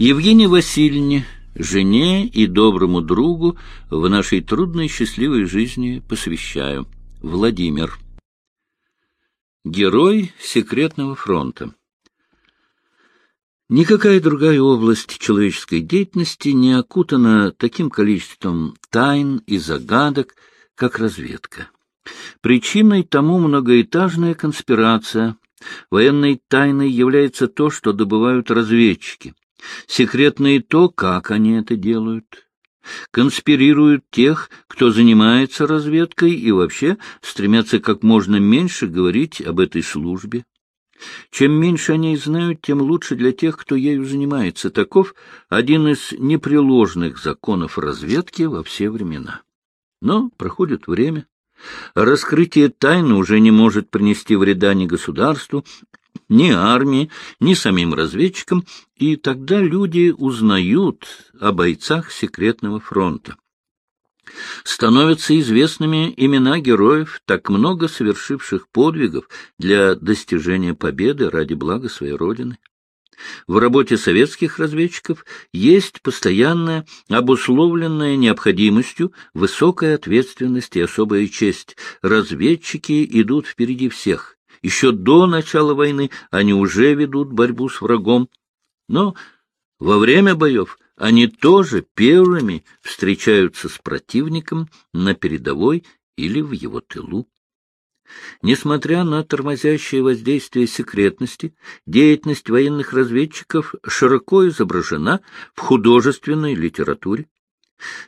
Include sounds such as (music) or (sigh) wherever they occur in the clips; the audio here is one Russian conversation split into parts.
Евгении Васильевне, жене и доброму другу в нашей трудной счастливой жизни посвящаю. Владимир. Герой секретного фронта. Никакая другая область человеческой деятельности не окутана таким количеством тайн и загадок, как разведка. Причиной тому многоэтажная конспирация. Военной тайной является то, что добывают разведчики. Секретно то, как они это делают. Конспирируют тех, кто занимается разведкой и вообще стремятся как можно меньше говорить об этой службе. Чем меньше они знают, тем лучше для тех, кто ею занимается. Таков один из непреложных законов разведки во все времена. Но проходит время. Раскрытие тайны уже не может принести вреда ни государству, ни армии, ни самим разведчикам, и тогда люди узнают о бойцах секретного фронта. Становятся известными имена героев, так много совершивших подвигов для достижения победы ради блага своей Родины. В работе советских разведчиков есть постоянная, обусловленная необходимостью, высокая ответственность и особая честь. Разведчики идут впереди всех. Еще до начала войны они уже ведут борьбу с врагом. Но во время боев они тоже первыми встречаются с противником на передовой или в его тылу. Несмотря на тормозящее воздействие секретности, деятельность военных разведчиков широко изображена в художественной литературе.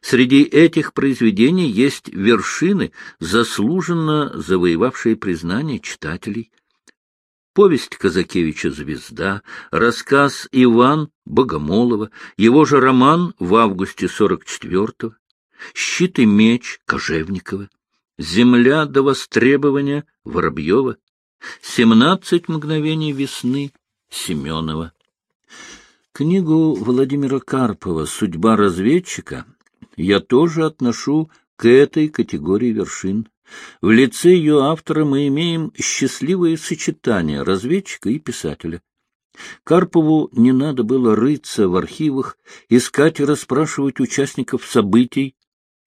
Среди этих произведений есть вершины, заслуженно завоевавшие признание читателей. Повесть Казакевича «Звезда», рассказ Иван Богомолова, его же роман в августе 44-го, «Щит и меч» Кожевникова, «Земля до востребования» Воробьева, «Семнадцать мгновений весны» Семенова. Книгу Владимира Карпова «Судьба разведчика» я тоже отношу к этой категории вершин. В лице ее автора мы имеем счастливое сочетание разведчика и писателя. Карпову не надо было рыться в архивах, искать и расспрашивать участников событий.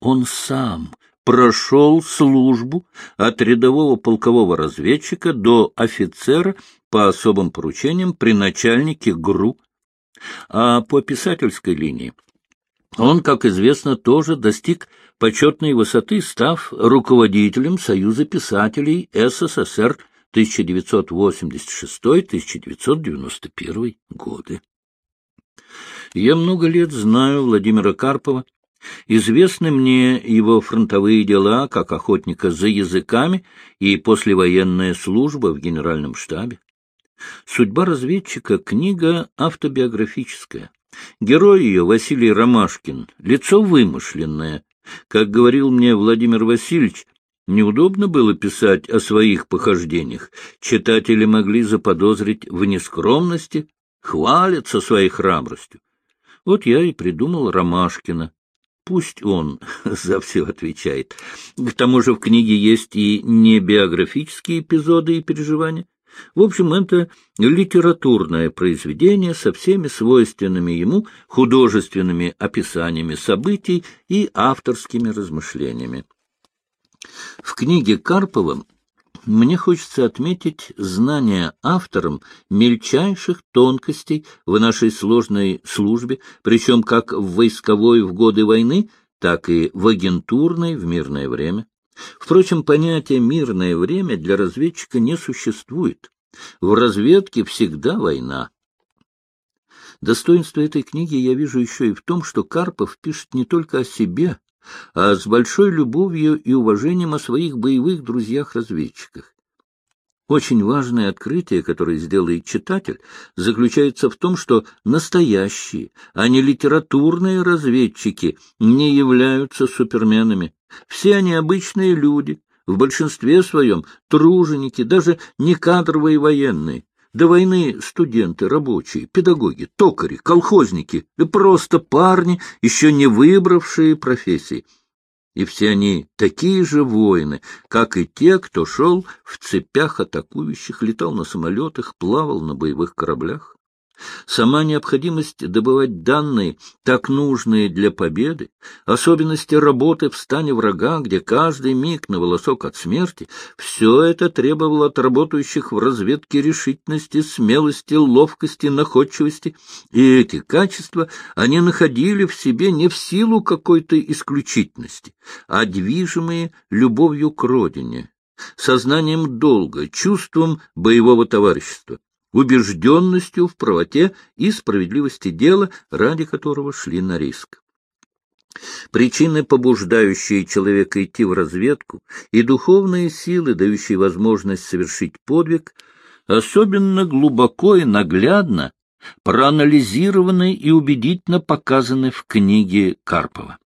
Он сам прошел службу от рядового полкового разведчика до офицера по особым поручениям при начальнике ГРУ. А по писательской линии он, как известно, тоже достиг почетной высоты, став руководителем Союза писателей СССР 1986-1991 годы. Я много лет знаю Владимира Карпова. Известны мне его фронтовые дела как охотника за языками и послевоенная служба в генеральном штабе. Судьба разведчика — книга автобиографическая. Герой ее Василий Ромашкин, лицо вымышленное. Как говорил мне Владимир Васильевич, неудобно было писать о своих похождениях. Читатели могли заподозрить в нескромности, хвалятся своей храбростью. Вот я и придумал Ромашкина. Пусть он (laughs) за все отвечает. К тому же в книге есть и небиографические эпизоды и переживания. В общем, это литературное произведение со всеми свойственными ему художественными описаниями событий и авторскими размышлениями. В книге Карпова мне хочется отметить знание автором мельчайших тонкостей в нашей сложной службе, причем как в войсковой в годы войны, так и в агентурной в мирное время. Впрочем, понятие «мирное время» для разведчика не существует. В разведке всегда война. Достоинство этой книги я вижу еще и в том, что Карпов пишет не только о себе, а с большой любовью и уважением о своих боевых друзьях-разведчиках. Очень важное открытие, которое сделает читатель, заключается в том, что настоящие, а не литературные разведчики не являются суперменами. Все они обычные люди, в большинстве своем труженики, даже не кадровые военные. До войны студенты, рабочие, педагоги, токари, колхозники, и просто парни, еще не выбравшие профессии и все они такие же воины, как и те, кто шел в цепях атакующих, летал на самолетах, плавал на боевых кораблях. Сама необходимость добывать данные, так нужные для победы, особенности работы в стане врага, где каждый миг на волосок от смерти, все это требовало от работающих в разведке решительности, смелости, ловкости, находчивости, и эти качества они находили в себе не в силу какой-то исключительности, а движимые любовью к родине, сознанием долга, чувством боевого товарищества убежденностью в правоте и справедливости дела, ради которого шли на риск. Причины, побуждающие человека идти в разведку, и духовные силы, дающие возможность совершить подвиг, особенно глубоко и наглядно проанализированы и убедительно показаны в книге Карпова.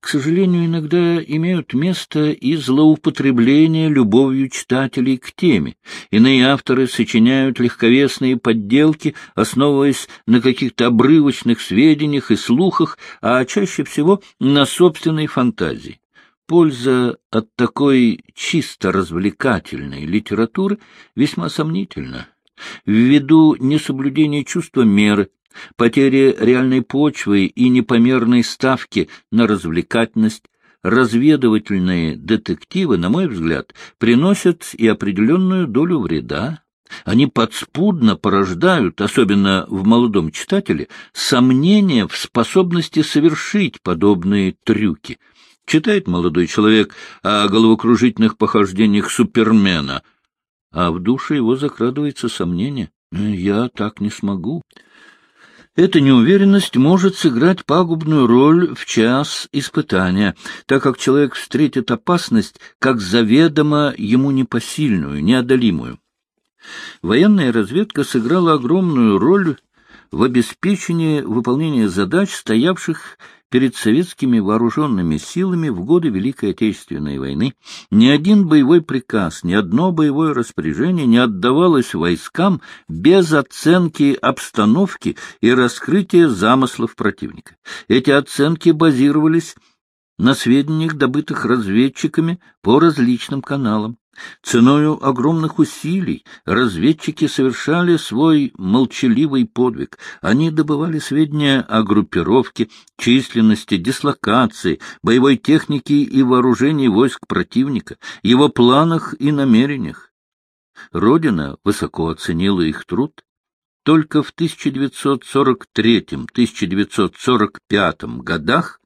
К сожалению, иногда имеют место и злоупотребления любовью читателей к теме. Иные авторы сочиняют легковесные подделки, основываясь на каких-то обрывочных сведениях и слухах, а чаще всего на собственной фантазии. Польза от такой чисто развлекательной литературы весьма сомнительна. Ввиду несоблюдения чувства меры, Потери реальной почвы и непомерной ставки на развлекательность, разведывательные детективы, на мой взгляд, приносят и определенную долю вреда. Они подспудно порождают, особенно в молодом читателе, сомнения в способности совершить подобные трюки. Читает молодой человек о головокружительных похождениях Супермена, а в душе его закрадывается сомнение. «Я так не смогу». Эта неуверенность может сыграть пагубную роль в час испытания, так как человек встретит опасность как заведомо ему непосильную, неодолимую. Военная разведка сыграла огромную роль в обеспечении выполнения задач, стоявших перед советскими вооруженными силами в годы Великой Отечественной войны ни один боевой приказ, ни одно боевое распоряжение не отдавалось войскам без оценки обстановки и раскрытия замыслов противника. Эти оценки базировались на сведениях, добытых разведчиками по различным каналам. Ценою огромных усилий разведчики совершали свой молчаливый подвиг. Они добывали сведения о группировке, численности, дислокации, боевой технике и вооружении войск противника, его планах и намерениях. Родина высоко оценила их труд. Только в 1943-1945 годах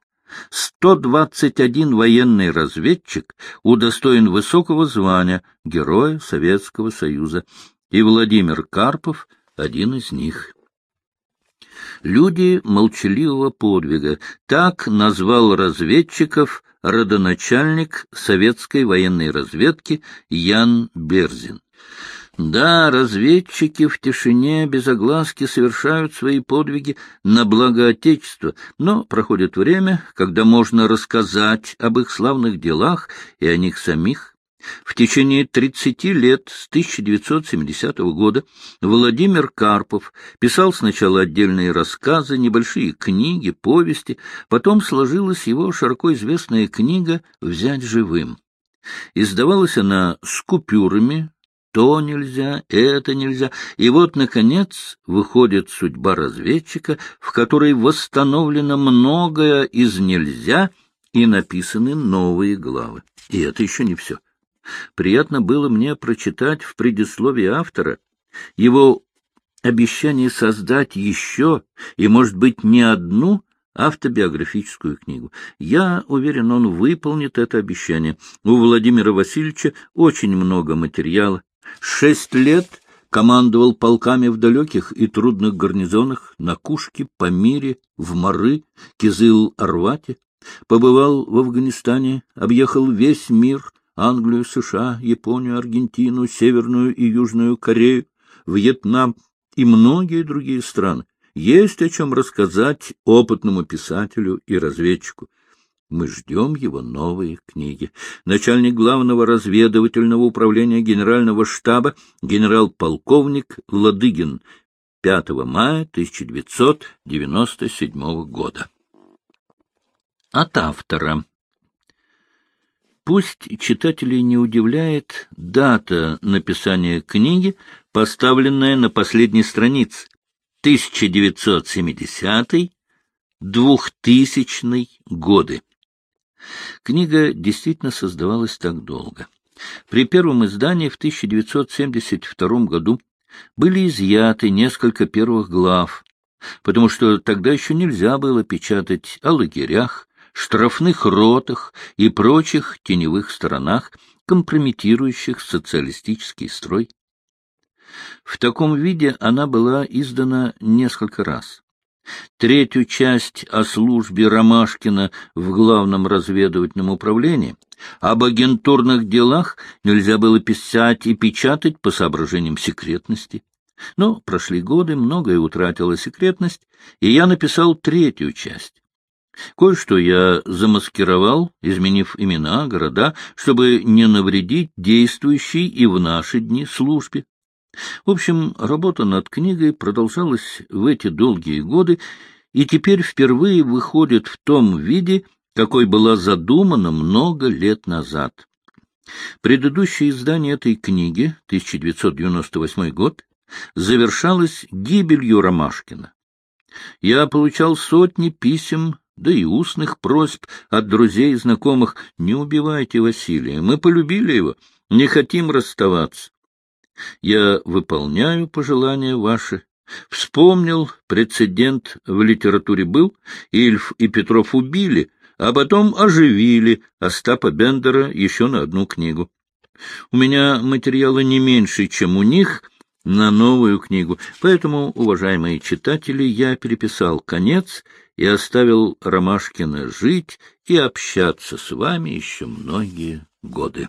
121 военный разведчик удостоен высокого звания Героя Советского Союза, и Владимир Карпов — один из них. Люди молчаливого подвига. Так назвал разведчиков родоначальник советской военной разведки Ян Берзин. Да, разведчики в тишине, без огласки совершают свои подвиги на благо Отечества, но проходит время, когда можно рассказать об их славных делах и о них самих. В течение 30 лет, с 1970 года, Владимир Карпов писал сначала отдельные рассказы, небольшие книги, повести, потом сложилась его широко известная книга «Взять живым». Издавалась она с купюрами, то нельзя, это нельзя. И вот, наконец, выходит судьба разведчика, в которой восстановлено многое из нельзя и написаны новые главы. И это еще не все. Приятно было мне прочитать в предисловии автора его обещание создать еще, и, может быть, не одну, автобиографическую книгу. Я уверен, он выполнит это обещание. У Владимира Васильевича очень много материала, Шесть лет командовал полками в далеких и трудных гарнизонах на Кушке, Памире, в Мары, Кизыл-Арвате. Побывал в Афганистане, объехал весь мир, Англию, США, Японию, Аргентину, Северную и Южную Корею, Вьетнам и многие другие страны. Есть о чем рассказать опытному писателю и разведчику. Мы ждем его новые книги. Начальник главного разведывательного управления генерального штаба генерал-полковник Ладыгин 5 мая 1997 года. От автора. Пусть читателей не удивляет дата написания книги, поставленная на последней странице 1970-2000 годы. Книга действительно создавалась так долго. При первом издании в 1972 году были изъяты несколько первых глав, потому что тогда еще нельзя было печатать о лагерях, штрафных ротах и прочих теневых сторонах, компрометирующих социалистический строй. В таком виде она была издана несколько раз. Третью часть о службе Ромашкина в Главном разведывательном управлении, об агентурных делах нельзя было писать и печатать по соображениям секретности. Но прошли годы, многое утратило секретность, и я написал третью часть. Кое-что я замаскировал, изменив имена, города, чтобы не навредить действующей и в наши дни службе. В общем, работа над книгой продолжалась в эти долгие годы и теперь впервые выходит в том виде, какой была задумана много лет назад. Предыдущее издание этой книги, 1998 год, завершалось гибелью Ромашкина. Я получал сотни писем, да и устных просьб от друзей и знакомых «Не убивайте Василия, мы полюбили его, не хотим расставаться». Я выполняю пожелания ваши. Вспомнил, прецедент в литературе был, Ильф и Петров убили, а потом оживили Остапа Бендера еще на одну книгу. У меня материала не меньше, чем у них на новую книгу, поэтому, уважаемые читатели, я переписал конец и оставил Ромашкина жить и общаться с вами еще многие годы.